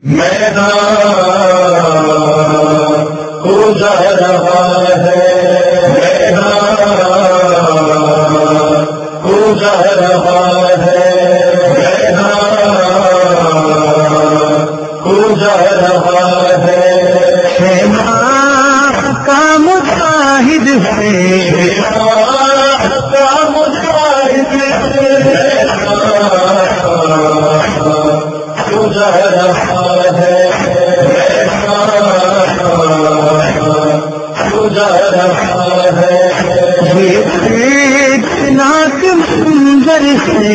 میدان جا رہا ہے میدان جا رہا گزر رہا ہے ناک سندر سے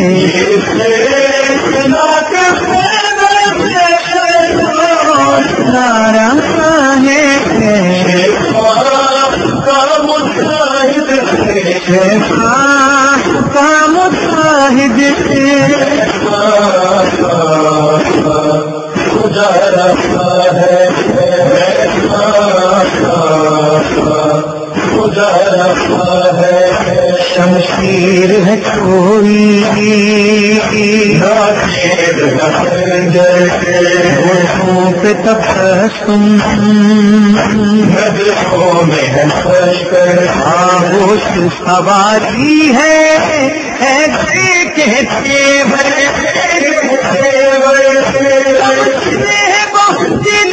نارا ہے شمشیر ہے آگوش سواری ہے ایسے کہتے بڑے بہت لکھتے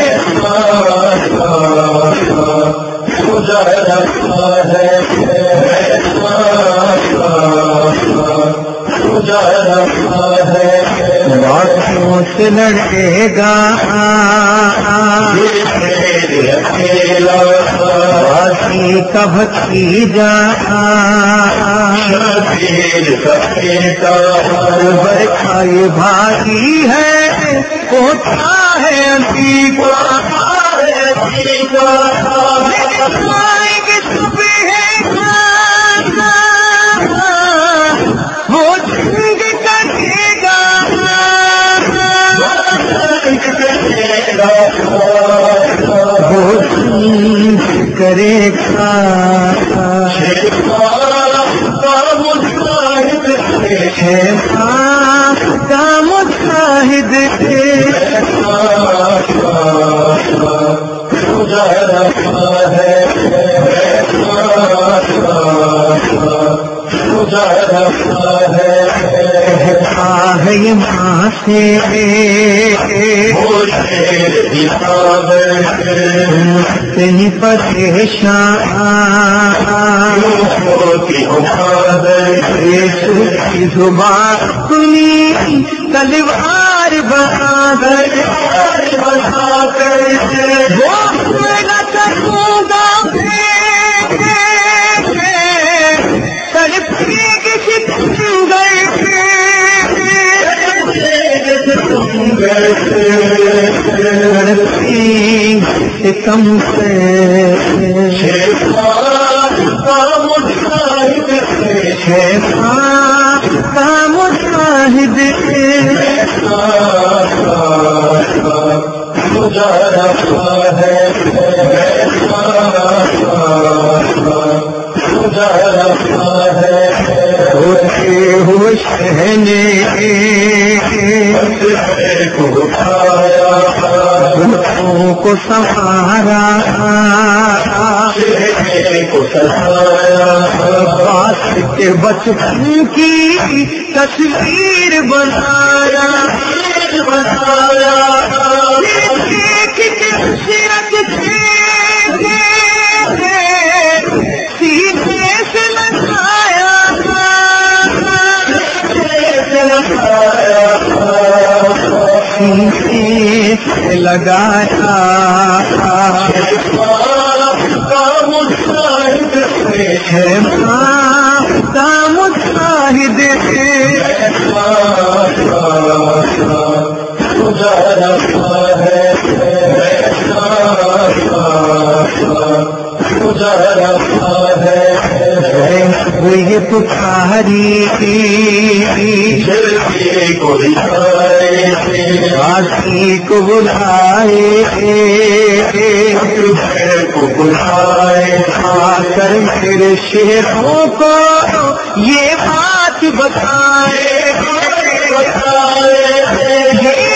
سے لڑے گا۔ باسی کب کی جا۔ برکھائی بھاگی ہے۔ ہوتا ہے انتی کو کرے گا۔ کا تھے۔ ہے ماں سے تین پریشان زبان سنی تلوار بنا کر کم سے کا مشاہد ہوتے ہو شہنے کو سہارا بات کے بچپن کی تصویر بنایا بنایا سے لگایا۔ ہے۔ ماں کا وہ یہ پکاری جلدی کو دکھائے کو بلائے ہاں، کو بلائے آ کر میرے شیروں کو یہ بات بتائے۔ یہ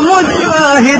مجھ